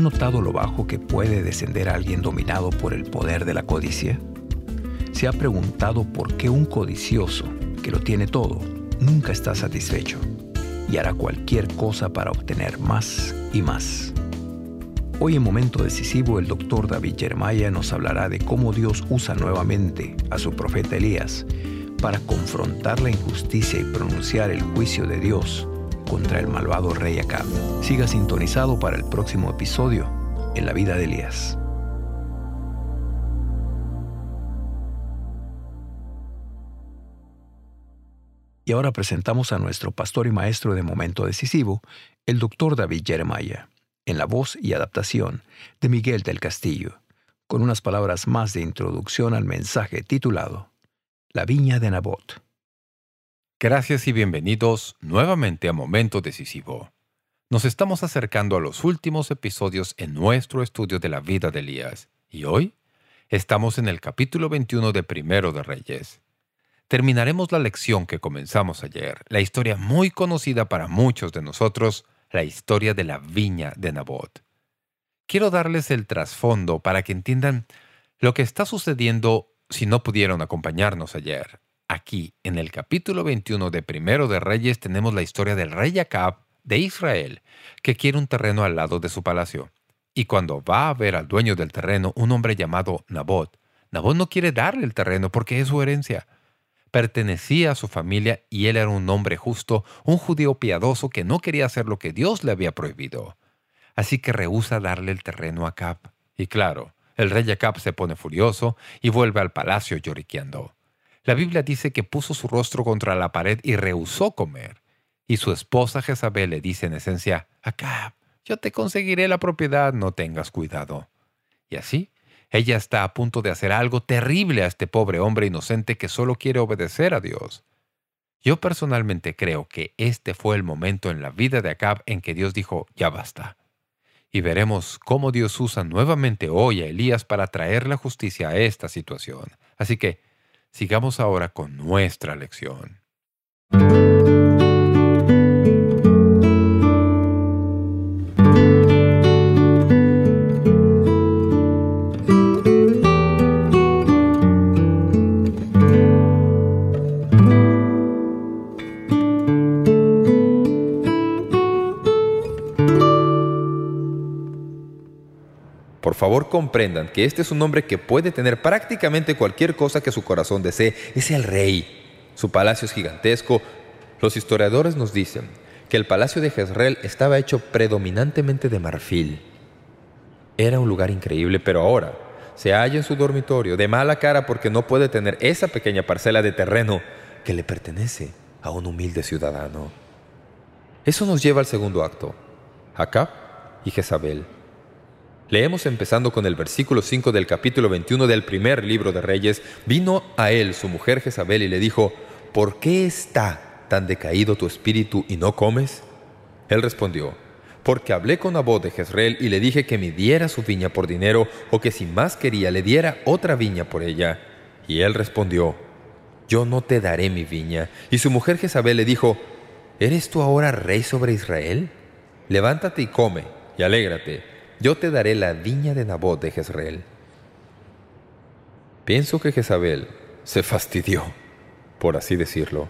¿Ha notado lo bajo que puede descender alguien dominado por el poder de la codicia? ¿Se ha preguntado por qué un codicioso, que lo tiene todo, nunca está satisfecho y hará cualquier cosa para obtener más y más? Hoy en Momento Decisivo el doctor David Jeremiah nos hablará de cómo Dios usa nuevamente a su profeta Elías para confrontar la injusticia y pronunciar el juicio de Dios contra el malvado rey Acab. Siga sintonizado para el próximo episodio en la vida de Elías. Y ahora presentamos a nuestro pastor y maestro de momento decisivo, el doctor David Jeremiah, en la voz y adaptación de Miguel del Castillo, con unas palabras más de introducción al mensaje titulado La viña de Nabot. Gracias y bienvenidos nuevamente a Momento Decisivo. Nos estamos acercando a los últimos episodios en nuestro estudio de la vida de Elías, y hoy estamos en el capítulo 21 de Primero de Reyes. Terminaremos la lección que comenzamos ayer, la historia muy conocida para muchos de nosotros, la historia de la viña de Nabot. Quiero darles el trasfondo para que entiendan lo que está sucediendo si no pudieron acompañarnos ayer. Aquí, en el capítulo 21 de Primero de Reyes, tenemos la historia del rey Acab de Israel, que quiere un terreno al lado de su palacio. Y cuando va a ver al dueño del terreno, un hombre llamado Nabot, Nabot no quiere darle el terreno porque es su herencia. Pertenecía a su familia y él era un hombre justo, un judío piadoso que no quería hacer lo que Dios le había prohibido. Así que rehúsa darle el terreno a Acab. Y claro, el rey Acab se pone furioso y vuelve al palacio lloriqueando. La Biblia dice que puso su rostro contra la pared y rehusó comer. Y su esposa Jezabel le dice en esencia, Acab, yo te conseguiré la propiedad, no tengas cuidado. Y así, ella está a punto de hacer algo terrible a este pobre hombre inocente que solo quiere obedecer a Dios. Yo personalmente creo que este fue el momento en la vida de Acab en que Dios dijo, ya basta. Y veremos cómo Dios usa nuevamente hoy a Elías para traer la justicia a esta situación. Así que, Sigamos ahora con nuestra lección. Comprendan que este es un hombre que puede tener prácticamente cualquier cosa que su corazón desee. Es el rey. Su palacio es gigantesco. Los historiadores nos dicen que el palacio de Jezreel estaba hecho predominantemente de marfil. Era un lugar increíble, pero ahora se halla en su dormitorio de mala cara porque no puede tener esa pequeña parcela de terreno que le pertenece a un humilde ciudadano. Eso nos lleva al segundo acto. Acab y Jezabel. Leemos empezando con el versículo 5 del capítulo 21 del primer libro de Reyes. Vino a él su mujer Jezabel y le dijo, ¿Por qué está tan decaído tu espíritu y no comes? Él respondió, porque hablé con Nabot de Jezreel y le dije que me diera su viña por dinero o que si más quería le diera otra viña por ella. Y él respondió, yo no te daré mi viña. Y su mujer Jezabel le dijo, ¿eres tú ahora rey sobre Israel? Levántate y come y alégrate yo te daré la viña de Nabot de Jezreel. Pienso que Jezabel se fastidió, por así decirlo.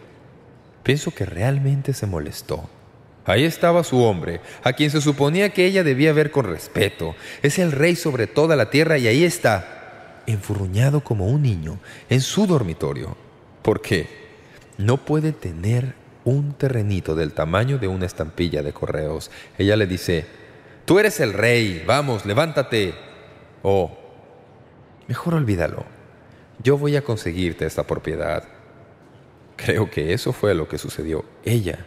Pienso que realmente se molestó. Ahí estaba su hombre, a quien se suponía que ella debía ver con respeto. Es el rey sobre toda la tierra y ahí está, enfurruñado como un niño, en su dormitorio. ¿Por qué? No puede tener un terrenito del tamaño de una estampilla de correos. Ella le dice, Tú eres el rey, vamos, levántate. Oh, mejor olvídalo. Yo voy a conseguirte esta propiedad. Creo que eso fue lo que sucedió. Ella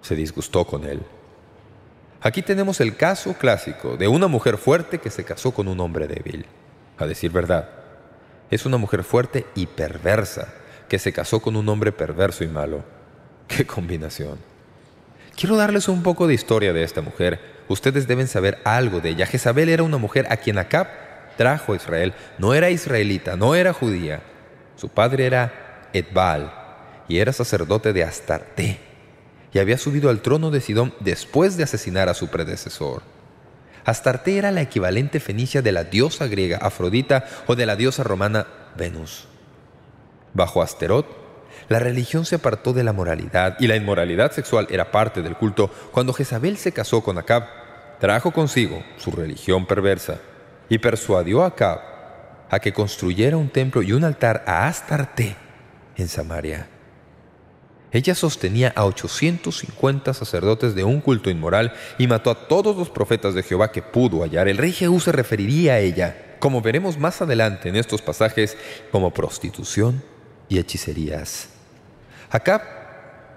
se disgustó con él. Aquí tenemos el caso clásico de una mujer fuerte que se casó con un hombre débil. A decir verdad, es una mujer fuerte y perversa que se casó con un hombre perverso y malo. ¡Qué combinación! Quiero darles un poco de historia de esta mujer. Ustedes deben saber algo de ella. Jezabel era una mujer a quien Acab trajo a Israel. No era israelita, no era judía. Su padre era Edbal y era sacerdote de Astarte. Y había subido al trono de Sidón después de asesinar a su predecesor. Astarte era la equivalente fenicia de la diosa griega Afrodita o de la diosa romana Venus. Bajo Asterot, la religión se apartó de la moralidad y la inmoralidad sexual era parte del culto cuando Jezabel se casó con Acab. Trajo consigo su religión perversa y persuadió a Acab a que construyera un templo y un altar a Astarte en Samaria. Ella sostenía a 850 sacerdotes de un culto inmoral y mató a todos los profetas de Jehová que pudo hallar. El rey Jehú se referiría a ella, como veremos más adelante en estos pasajes, como prostitución y hechicerías. Acab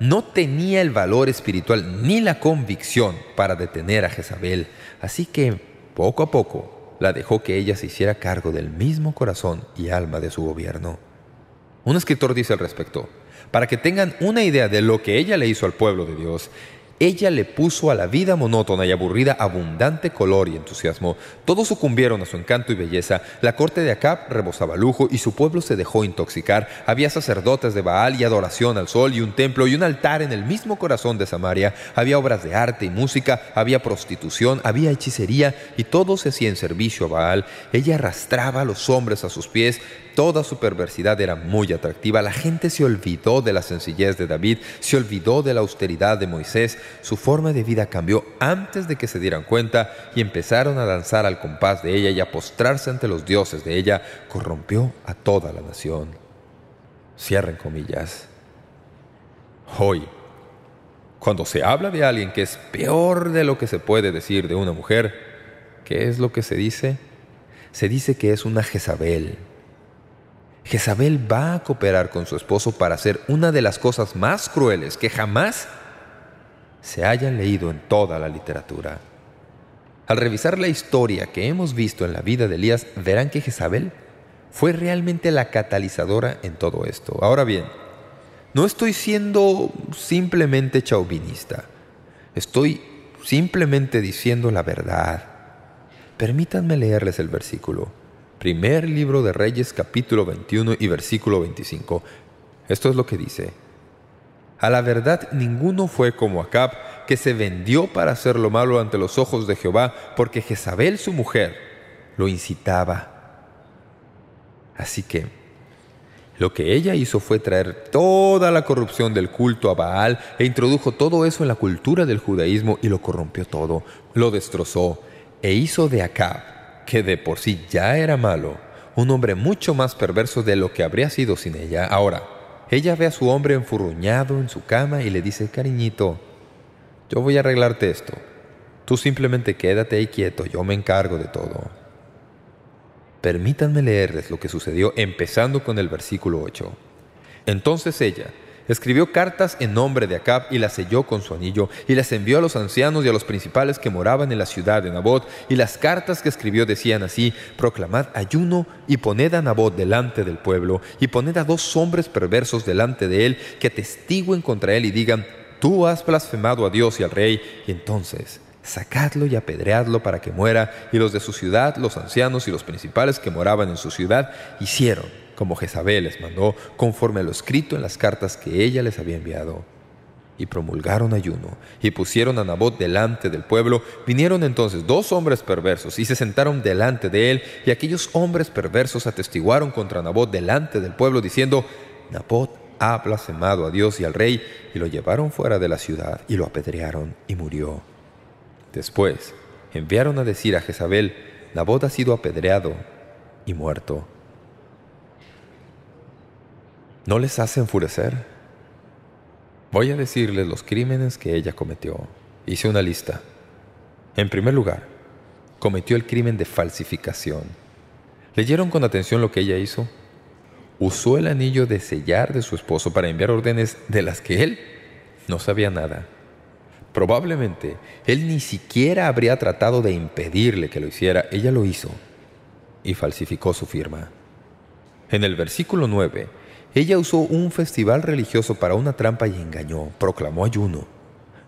no tenía el valor espiritual ni la convicción para detener a Jezabel, así que poco a poco la dejó que ella se hiciera cargo del mismo corazón y alma de su gobierno. Un escritor dice al respecto, para que tengan una idea de lo que ella le hizo al pueblo de Dios, ella le puso a la vida monótona y aburrida abundante color y entusiasmo. Todos sucumbieron a su encanto y belleza. La corte de Acab rebosaba lujo y su pueblo se dejó intoxicar. Había sacerdotes de Baal y adoración al sol y un templo y un altar en el mismo corazón de Samaria. Había obras de arte y música, había prostitución, había hechicería y todo se hacía en servicio a Baal. Ella arrastraba a los hombres a sus pies, Toda su perversidad era muy atractiva. La gente se olvidó de la sencillez de David, se olvidó de la austeridad de Moisés. Su forma de vida cambió antes de que se dieran cuenta y empezaron a danzar al compás de ella y a postrarse ante los dioses de ella. Corrompió a toda la nación. Cierren comillas. Hoy, cuando se habla de alguien que es peor de lo que se puede decir de una mujer, ¿qué es lo que se dice? Se dice que es una Jezabel, Jezabel va a cooperar con su esposo para hacer una de las cosas más crueles que jamás se hayan leído en toda la literatura. Al revisar la historia que hemos visto en la vida de Elías, verán que Jezabel fue realmente la catalizadora en todo esto. Ahora bien, no estoy siendo simplemente chauvinista. Estoy simplemente diciendo la verdad. Permítanme leerles el versículo. Primer libro de Reyes, capítulo 21 y versículo 25. Esto es lo que dice. A la verdad ninguno fue como Acab, que se vendió para hacer lo malo ante los ojos de Jehová, porque Jezabel su mujer lo incitaba. Así que lo que ella hizo fue traer toda la corrupción del culto a Baal e introdujo todo eso en la cultura del judaísmo y lo corrompió todo, lo destrozó e hizo de Acab que de por sí ya era malo, un hombre mucho más perverso de lo que habría sido sin ella. Ahora, ella ve a su hombre enfurruñado en su cama y le dice, cariñito, yo voy a arreglarte esto. Tú simplemente quédate ahí quieto, yo me encargo de todo. Permítanme leerles lo que sucedió empezando con el versículo 8. Entonces ella, Escribió cartas en nombre de Acab y las selló con su anillo, y las envió a los ancianos y a los principales que moraban en la ciudad de Nabot. Y las cartas que escribió decían así, Proclamad ayuno y poned a Nabot delante del pueblo, y poned a dos hombres perversos delante de él, que testiguen contra él y digan, Tú has blasfemado a Dios y al rey. Y entonces sacadlo y apedreadlo para que muera. Y los de su ciudad, los ancianos y los principales que moraban en su ciudad, hicieron como Jezabel les mandó, conforme a lo escrito en las cartas que ella les había enviado. Y promulgaron ayuno, y pusieron a Nabot delante del pueblo. Vinieron entonces dos hombres perversos, y se sentaron delante de él, y aquellos hombres perversos atestiguaron contra Nabot delante del pueblo, diciendo, Nabot ha blasfemado a Dios y al rey, y lo llevaron fuera de la ciudad, y lo apedrearon, y murió. Después enviaron a decir a Jezabel, Nabot ha sido apedreado y muerto. ¿No les hace enfurecer? Voy a decirles los crímenes que ella cometió. Hice una lista. En primer lugar, cometió el crimen de falsificación. ¿Leyeron con atención lo que ella hizo? Usó el anillo de sellar de su esposo para enviar órdenes de las que él no sabía nada. Probablemente él ni siquiera habría tratado de impedirle que lo hiciera. Ella lo hizo y falsificó su firma. En el versículo 9 ella usó un festival religioso para una trampa y engañó, proclamó ayuno,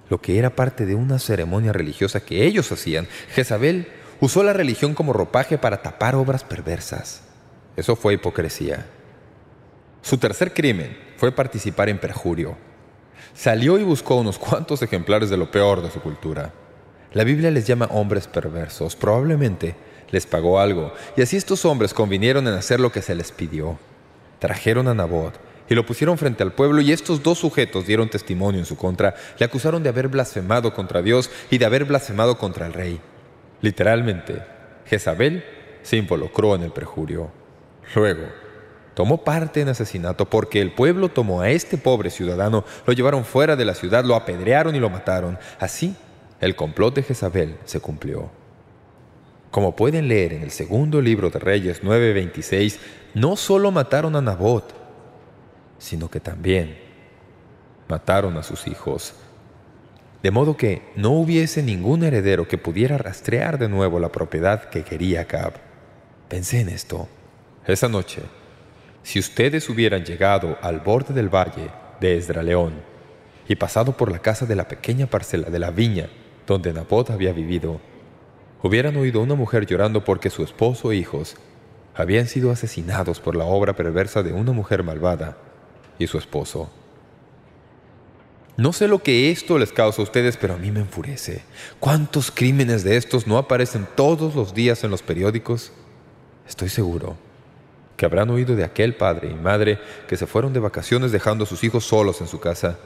lo que era parte de una ceremonia religiosa que ellos hacían. Jezabel usó la religión como ropaje para tapar obras perversas. Eso fue hipocresía. Su tercer crimen fue participar en perjurio. Salió y buscó unos cuantos ejemplares de lo peor de su cultura. La Biblia les llama hombres perversos. Probablemente les pagó algo, y así estos hombres convinieron en hacer lo que se les pidió. Trajeron a Nabot y lo pusieron frente al pueblo, y estos dos sujetos dieron testimonio en su contra. Le acusaron de haber blasfemado contra Dios y de haber blasfemado contra el rey. Literalmente, Jezabel se involucró en el perjurio. Luego, tomó parte en asesinato porque el pueblo tomó a este pobre ciudadano, lo llevaron fuera de la ciudad, lo apedrearon y lo mataron. Así, el complot de Jezabel se cumplió. Como pueden leer en el segundo libro de Reyes 9.26, no solo mataron a Nabot, sino que también mataron a sus hijos. De modo que no hubiese ningún heredero que pudiera rastrear de nuevo la propiedad que quería Acab. Pensé en esto. Esa noche, si ustedes hubieran llegado al borde del valle de Esdraleón y pasado por la casa de la pequeña parcela de la viña donde Nabot había vivido, hubieran oído una mujer llorando porque su esposo e hijos habían sido asesinados por la obra perversa de una mujer malvada y su esposo. No sé lo que esto les causa a ustedes, pero a mí me enfurece. ¿Cuántos crímenes de estos no aparecen todos los días en los periódicos? Estoy seguro que habrán oído de aquel padre y madre que se fueron de vacaciones dejando a sus hijos solos en su casa.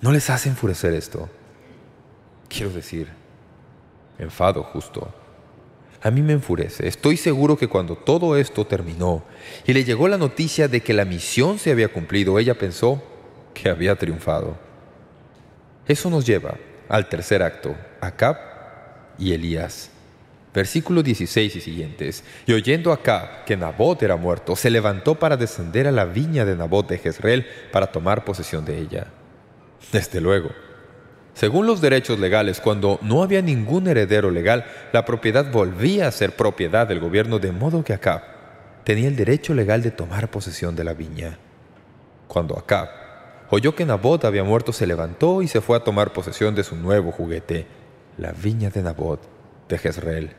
¿No les hace enfurecer esto? Quiero decir, enfado justo. A mí me enfurece. Estoy seguro que cuando todo esto terminó y le llegó la noticia de que la misión se había cumplido, ella pensó que había triunfado. Eso nos lleva al tercer acto, Acab y Elías. Versículo 16 y siguientes. Y oyendo Acab que Nabot era muerto, se levantó para descender a la viña de Nabot de Jezreel para tomar posesión de ella. Desde luego, según los derechos legales, cuando no había ningún heredero legal, la propiedad volvía a ser propiedad del gobierno, de modo que Acab tenía el derecho legal de tomar posesión de la viña. Cuando Acab oyó que Nabot había muerto, se levantó y se fue a tomar posesión de su nuevo juguete, la viña de Nabot de Jezreel.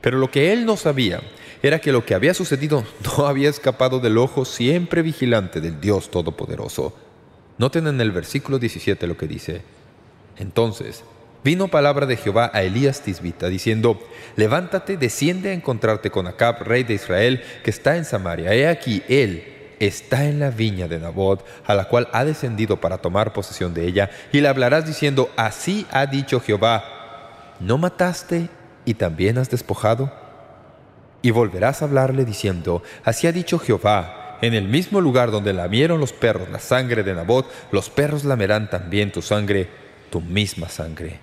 Pero lo que él no sabía era que lo que había sucedido no había escapado del ojo siempre vigilante del Dios Todopoderoso. Noten en el versículo 17 lo que dice. Entonces vino palabra de Jehová a Elías Tisbita, diciendo, Levántate, desciende a encontrarte con Acab, rey de Israel, que está en Samaria. He aquí, él está en la viña de Nabot, a la cual ha descendido para tomar posesión de ella, y le hablarás diciendo, Así ha dicho Jehová, ¿no mataste y también has despojado? Y volverás a hablarle diciendo, Así ha dicho Jehová, en el mismo lugar donde lamieron los perros la sangre de Nabot, los perros lamerán también tu sangre, tu misma sangre.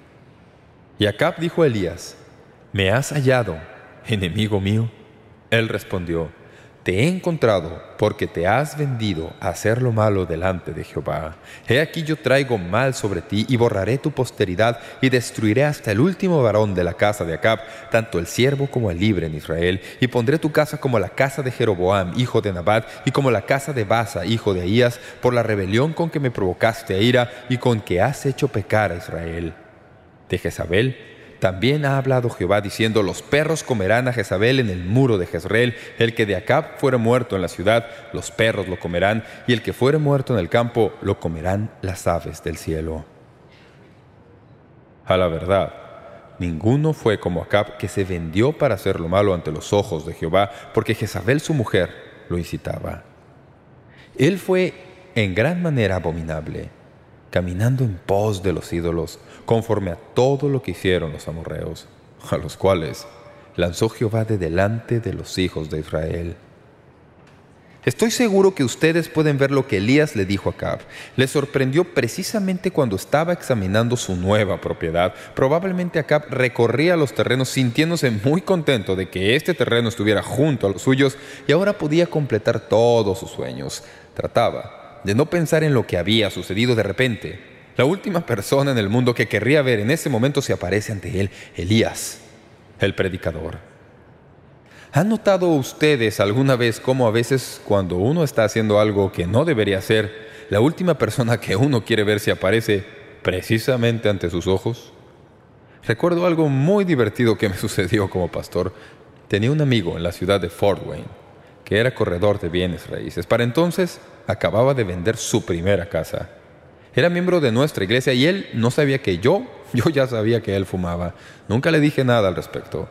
Y Acab dijo a Elías, ¿me has hallado, enemigo mío? Él respondió, te he encontrado porque te has vendido a hacer lo malo delante de Jehová. He aquí yo traigo mal sobre ti y borraré tu posteridad y destruiré hasta el último varón de la casa de Acab, tanto el siervo como el libre en Israel, y pondré tu casa como la casa de Jeroboam, hijo de Nabat, y como la casa de Basa, hijo de Ahías, por la rebelión con que me provocaste a ira y con que has hecho pecar a Israel. De Jezabel también ha hablado Jehová diciendo, los perros comerán a Jezabel en el muro de Jezreel, el que de Acab fuere muerto en la ciudad, los perros lo comerán, y el que fuere muerto en el campo, lo comerán las aves del cielo. A la verdad, ninguno fue como Acab que se vendió para hacer lo malo ante los ojos de Jehová, porque Jezabel su mujer lo incitaba. Él fue en gran manera abominable, caminando en pos de los ídolos, conforme a todo lo que hicieron los amorreos, a los cuales lanzó Jehová de delante de los hijos de Israel. Estoy seguro que ustedes pueden ver lo que Elías le dijo a Acab. Le sorprendió precisamente cuando estaba examinando su nueva propiedad. Probablemente Acab recorría los terrenos sintiéndose muy contento de que este terreno estuviera junto a los suyos y ahora podía completar todos sus sueños. Trataba de no pensar en lo que había sucedido de repente. La última persona en el mundo que querría ver en ese momento se aparece ante él, Elías, el predicador. ¿Han notado ustedes alguna vez cómo a veces cuando uno está haciendo algo que no debería hacer, la última persona que uno quiere ver se aparece precisamente ante sus ojos? Recuerdo algo muy divertido que me sucedió como pastor. Tenía un amigo en la ciudad de Fort Wayne, que era corredor de bienes raíces. Para entonces acababa de vender su primera casa. Era miembro de nuestra iglesia y él no sabía que yo Yo ya sabía que él fumaba. Nunca le dije nada al respecto.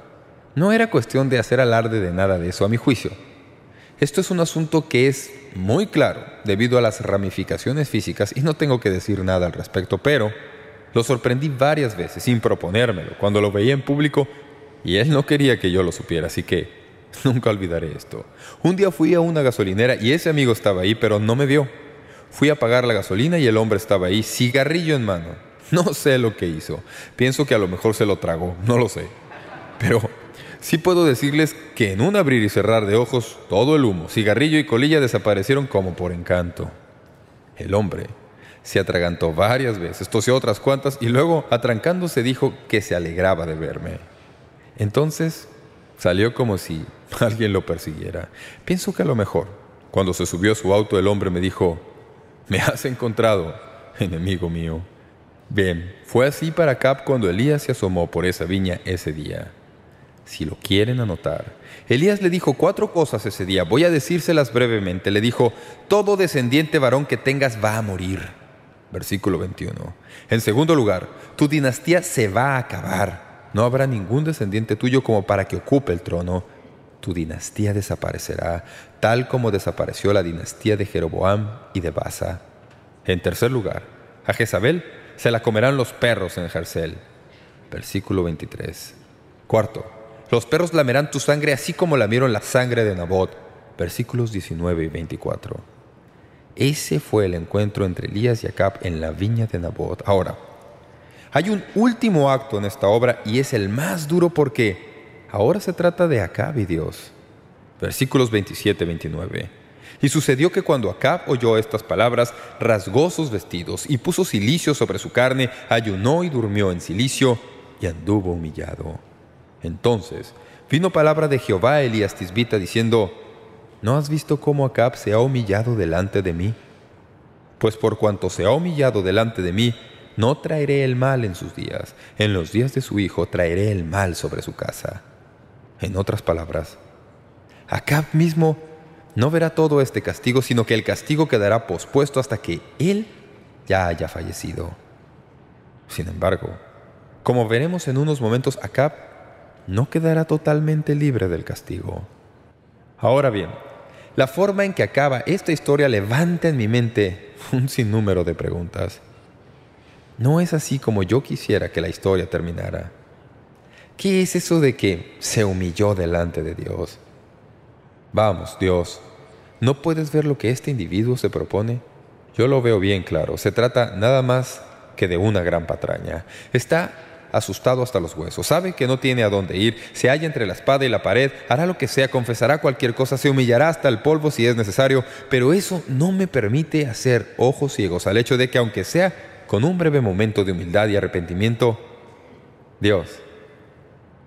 No era cuestión de hacer alarde de nada de eso, a mi juicio. Esto es un asunto que es muy claro debido a las ramificaciones físicas y no tengo que decir nada al respecto, pero lo sorprendí varias veces sin proponérmelo cuando lo veía en público y él no quería que yo lo supiera, así que nunca olvidaré esto. Un día fui a una gasolinera y ese amigo estaba ahí, pero no me vio. Fui a pagar la gasolina y el hombre estaba ahí, cigarrillo en mano. No sé lo que hizo. Pienso que a lo mejor se lo tragó, no lo sé. Pero sí puedo decirles que en un abrir y cerrar de ojos, todo el humo, cigarrillo y colilla desaparecieron como por encanto. El hombre se atragantó varias veces, tosió otras cuantas y luego, atrancándose, dijo que se alegraba de verme. Entonces salió como si alguien lo persiguiera. Pienso que a lo mejor, cuando se subió a su auto, el hombre me dijo, «Me has encontrado, enemigo mío». Bien, fue así para Cap cuando Elías se asomó por esa viña ese día. Si lo quieren anotar. Elías le dijo cuatro cosas ese día. Voy a decírselas brevemente. Le dijo, todo descendiente varón que tengas va a morir. Versículo 21. En segundo lugar, tu dinastía se va a acabar. No habrá ningún descendiente tuyo como para que ocupe el trono. Tu dinastía desaparecerá, tal como desapareció la dinastía de Jeroboam y de Basa. En tercer lugar, a Jezabel se la comerán los perros en Jercel. Versículo 23. Cuarto, los perros lamerán tu sangre así como lamieron la sangre de Nabot. Versículos 19 y 24. Ese fue el encuentro entre Elías y Acab en la viña de Nabot. Ahora, hay un último acto en esta obra y es el más duro porque ahora se trata de Acab y Dios. Versículos 27 y 29. Y sucedió que cuando Acab oyó estas palabras, rasgó sus vestidos y puso silicio sobre su carne, ayunó y durmió en silicio y anduvo humillado. Entonces vino palabra de Jehová a Elías Tisbita diciendo, ¿No has visto cómo Acab se ha humillado delante de mí? Pues por cuanto se ha humillado delante de mí, no traeré el mal en sus días. En los días de su hijo traeré el mal sobre su casa. En otras palabras, Acab mismo no verá todo este castigo, sino que el castigo quedará pospuesto hasta que él ya haya fallecido. Sin embargo, como veremos en unos momentos, Acab no quedará totalmente libre del castigo. Ahora bien, la forma en que acaba esta historia levanta en mi mente un sinnúmero de preguntas. No es así como yo quisiera que la historia terminara. ¿Qué es eso de que se humilló delante de Dios? Vamos, Dios, ¿no puedes ver lo que este individuo se propone? Yo lo veo bien claro. Se trata nada más que de una gran patraña. Está asustado hasta los huesos. Sabe que no tiene a dónde ir. Se halla entre la espada y la pared. Hará lo que sea. Confesará cualquier cosa. Se humillará hasta el polvo si es necesario. Pero eso no me permite hacer ojos ciegos al hecho de que aunque sea con un breve momento de humildad y arrepentimiento, Dios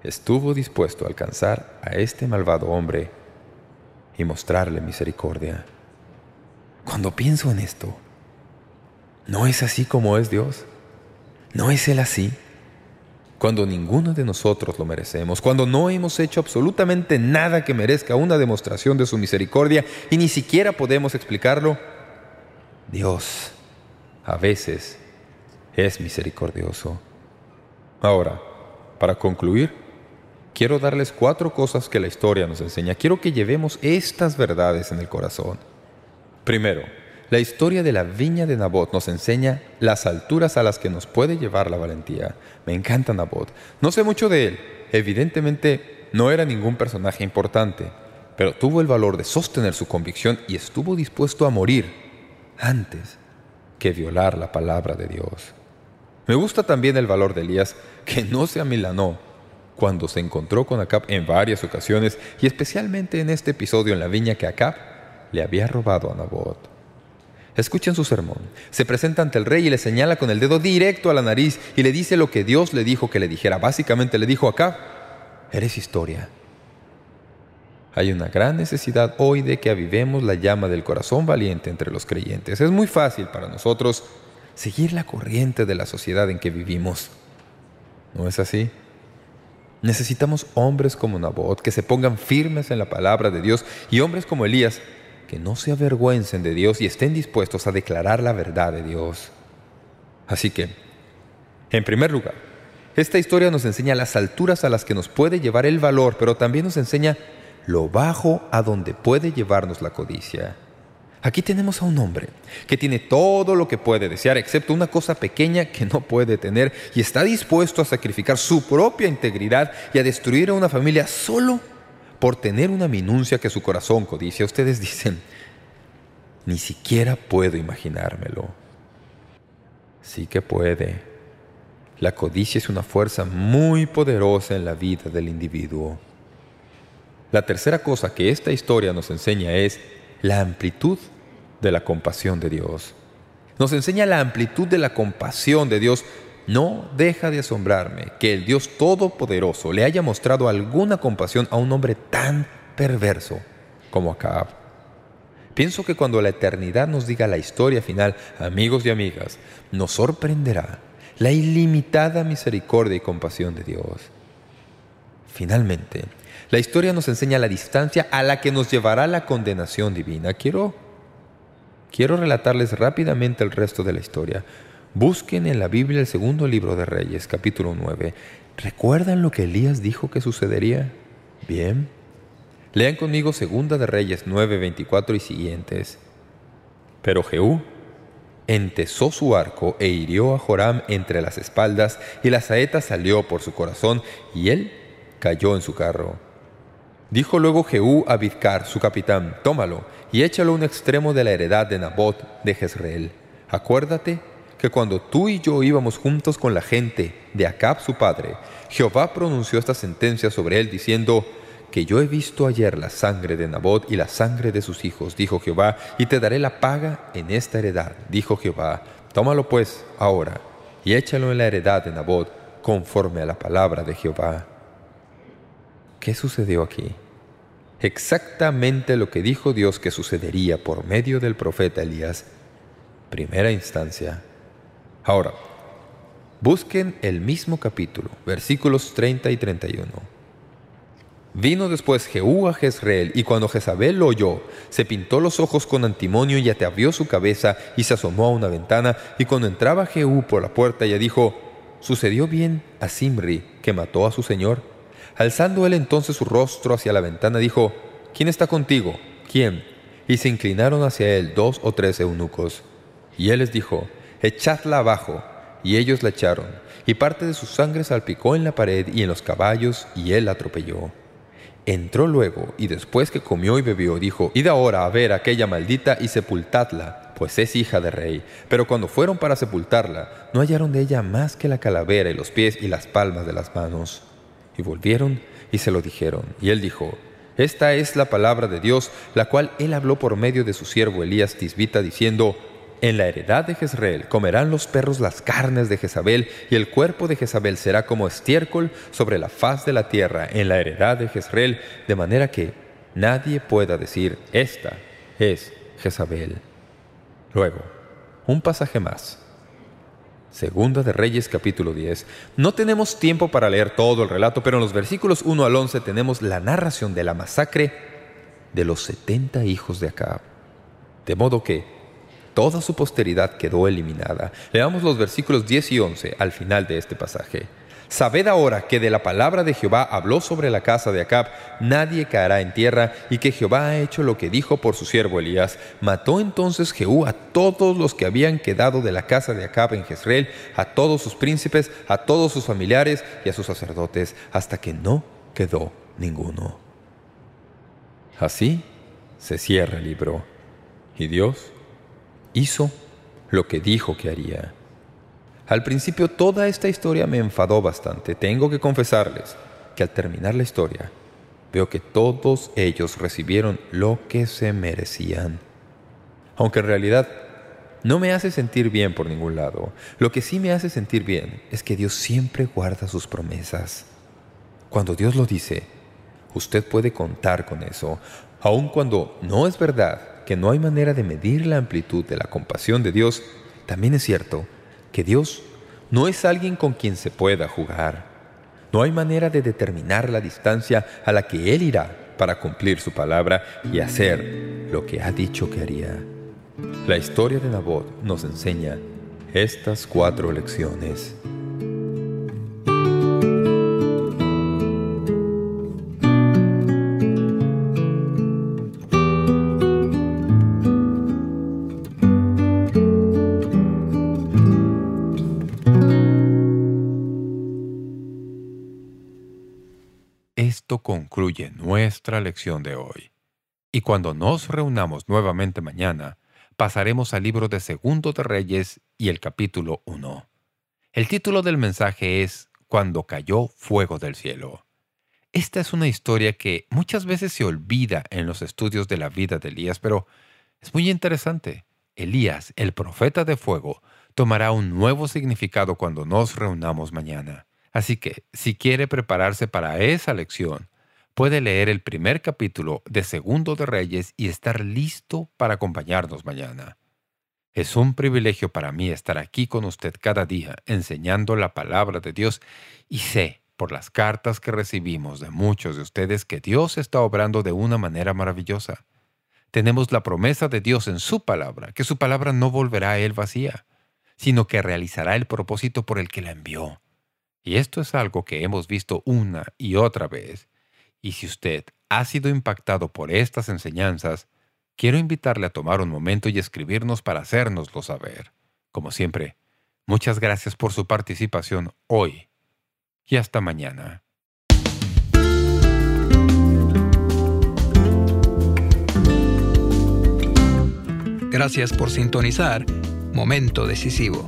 estuvo dispuesto a alcanzar a este malvado hombre y mostrarle misericordia. Cuando pienso en esto, ¿no es así como es Dios? ¿No es Él así? Cuando ninguno de nosotros lo merecemos, cuando no hemos hecho absolutamente nada que merezca una demostración de su misericordia y ni siquiera podemos explicarlo, Dios a veces es misericordioso. Ahora, para concluir, quiero darles cuatro cosas que la historia nos enseña. Quiero que llevemos estas verdades en el corazón. Primero, la historia de la viña de Nabot nos enseña las alturas a las que nos puede llevar la valentía. Me encanta Nabot. No sé mucho de él. Evidentemente no era ningún personaje importante, pero tuvo el valor de sostener su convicción y estuvo dispuesto a morir antes que violar la palabra de Dios. Me gusta también el valor de Elías, que no se amilanó cuando se encontró con Acab en varias ocasiones y especialmente en este episodio en la viña que Acab le había robado a Nabot. Escuchen su sermón. Se presenta ante el rey y le señala con el dedo directo a la nariz y le dice lo que Dios le dijo que le dijera. Básicamente le dijo a Acab, eres historia. Hay una gran necesidad hoy de que avivemos la llama del corazón valiente entre los creyentes. Es muy fácil para nosotros seguir la corriente de la sociedad en que vivimos. ¿No es así? Necesitamos hombres como Nabot, que se pongan firmes en la palabra de Dios, y hombres como Elías, que no se avergüencen de Dios y estén dispuestos a declarar la verdad de Dios. Así que, En primer lugar, esta historia nos enseña las alturas a las que nos puede llevar el valor, pero también nos enseña lo bajo a donde puede llevarnos la codicia. Aquí tenemos a un hombre que tiene todo lo que puede desear, excepto una cosa pequeña que no puede tener, y está dispuesto a sacrificar su propia integridad y a destruir a una familia solo por tener una minuncia que su corazón codicia. Ustedes dicen, ni siquiera puedo imaginármelo. Sí que puede. La codicia es una fuerza muy poderosa en la vida del individuo. La tercera cosa que esta historia nos enseña es la amplitud de la compasión de Dios. Nos enseña la amplitud de la compasión de Dios. No deja de asombrarme que el Dios Todopoderoso le haya mostrado alguna compasión a un hombre tan perverso como Acab. Pienso que cuando la eternidad nos diga la historia final, amigos y amigas, nos sorprenderá la ilimitada misericordia y compasión de Dios. Finalmente, la historia nos enseña la distancia a la que nos llevará la condenación divina. Quiero, quiero relatarles rápidamente el resto de la historia. Busquen en la Biblia el segundo libro de Reyes, capítulo 9. ¿Recuerdan lo que Elías dijo que sucedería? Bien. Lean conmigo Segunda de Reyes 9, 24 y siguientes. Pero Jehú entesó su arco e hirió a Joram entre las espaldas, y la saeta salió por su corazón, y él cayó en su carro. Dijo luego Jehú a Bidkar, su capitán, «Tómalo y échalo a un extremo de la heredad de Nabot de Jezreel. Acuérdate que cuando tú y yo íbamos juntos con la gente de Acab su padre, Jehová pronunció esta sentencia sobre él, diciendo que yo he visto ayer la sangre de Nabot y la sangre de sus hijos, dijo Jehová, y te daré la paga en esta heredad, dijo Jehová. Tómalo pues ahora y échalo en la heredad de Nabot, conforme a la palabra de Jehová. ¿Qué sucedió aquí? Exactamente lo que dijo Dios que sucedería por medio del profeta Elías. Primera instancia. Ahora, busquen el mismo capítulo, versículos 30 y 31. Vino después Jehú a Jezreel, y cuando Jezabel lo oyó, se pintó los ojos con antimonio y atavió su cabeza y se asomó a una ventana, y cuando entraba Jehú por la puerta, ella dijo, «¿Sucedió bien a Simri, que mató a su señor?» Alzando él entonces su rostro hacia la ventana, dijo, «¿Quién está contigo? ¿Quién?» Y se inclinaron hacia él dos o tres eunucos. Y él les dijo, «Echadla abajo». Y ellos la echaron, y parte de su sangre salpicó en la pared y en los caballos, y él la atropelló. Entró luego, y después que comió y bebió, dijo, «Id ahora a ver a aquella maldita y sepultadla, pues es hija de rey». Pero cuando fueron para sepultarla, no hallaron de ella más que la calavera y los pies y las palmas de las manos. Y volvieron y se lo dijeron. Y él dijo, «Esta es la palabra de Dios, la cual él habló por medio de su siervo Elías Tisbita, diciendo, en la heredad de Jezreel comerán los perros las carnes de Jezabel, y el cuerpo de Jezabel será como estiércol sobre la faz de la tierra en la heredad de Jezreel, de manera que nadie pueda decir, esta es Jezabel. Luego, un pasaje más. Segunda de Reyes capítulo 10. No tenemos tiempo para leer todo el relato, pero en los versículos 1 al 11 tenemos la narración de la masacre de los 70 hijos de Acab. De modo que Toda su posteridad quedó eliminada. Leamos los versículos 10 y 11 al final de este pasaje. Sabed ahora que de la palabra de Jehová habló sobre la casa de Acab, nadie caerá en tierra, y que Jehová ha hecho lo que dijo por su siervo Elías. Mató entonces Jehú a todos los que habían quedado de la casa de Acab en Jezreel, a todos sus príncipes, a todos sus familiares y a sus sacerdotes, hasta que no quedó ninguno. Así se cierra el libro. Y Dios hizo lo que dijo que haría. Al principio toda esta historia me enfadó bastante. Tengo que confesarles que al terminar la historia veo que todos ellos recibieron lo que se merecían. Aunque en realidad no me hace sentir bien por ningún lado. Lo que sí me hace sentir bien es que Dios siempre guarda sus promesas. Cuando Dios lo dice, usted puede contar con eso, aun cuando no es verdad que no hay manera de medir la amplitud de la compasión de Dios, también es cierto que Dios no es alguien con quien se pueda jugar. No hay manera de determinar la distancia a la que Él irá para cumplir su palabra y hacer lo que ha dicho que haría. La historia de Nabot nos enseña estas cuatro lecciones. Nuestra lección de hoy. Y cuando nos reunamos nuevamente mañana, pasaremos al libro de Segundo de Reyes y el capítulo 1. El título del mensaje es Cuando cayó fuego del cielo. Esta es una historia que muchas veces se olvida en los estudios de la vida de Elías, pero es muy interesante. Elías, el profeta de fuego, tomará un nuevo significado cuando nos reunamos mañana. Así que, si quiere prepararse para esa lección, puede leer el primer capítulo de Segundo de Reyes y estar listo para acompañarnos mañana. Es un privilegio para mí estar aquí con usted cada día enseñando la palabra de Dios y sé por las cartas que recibimos de muchos de ustedes que Dios está obrando de una manera maravillosa. Tenemos la promesa de Dios en su palabra, que su palabra no volverá a él vacía, sino que realizará el propósito por el que la envió. Y esto es algo que hemos visto una y otra vez. Y si usted ha sido impactado por estas enseñanzas, quiero invitarle a tomar un momento y escribirnos para hacérnoslo saber. Como siempre, muchas gracias por su participación hoy y hasta mañana. Gracias por sintonizar Momento Decisivo.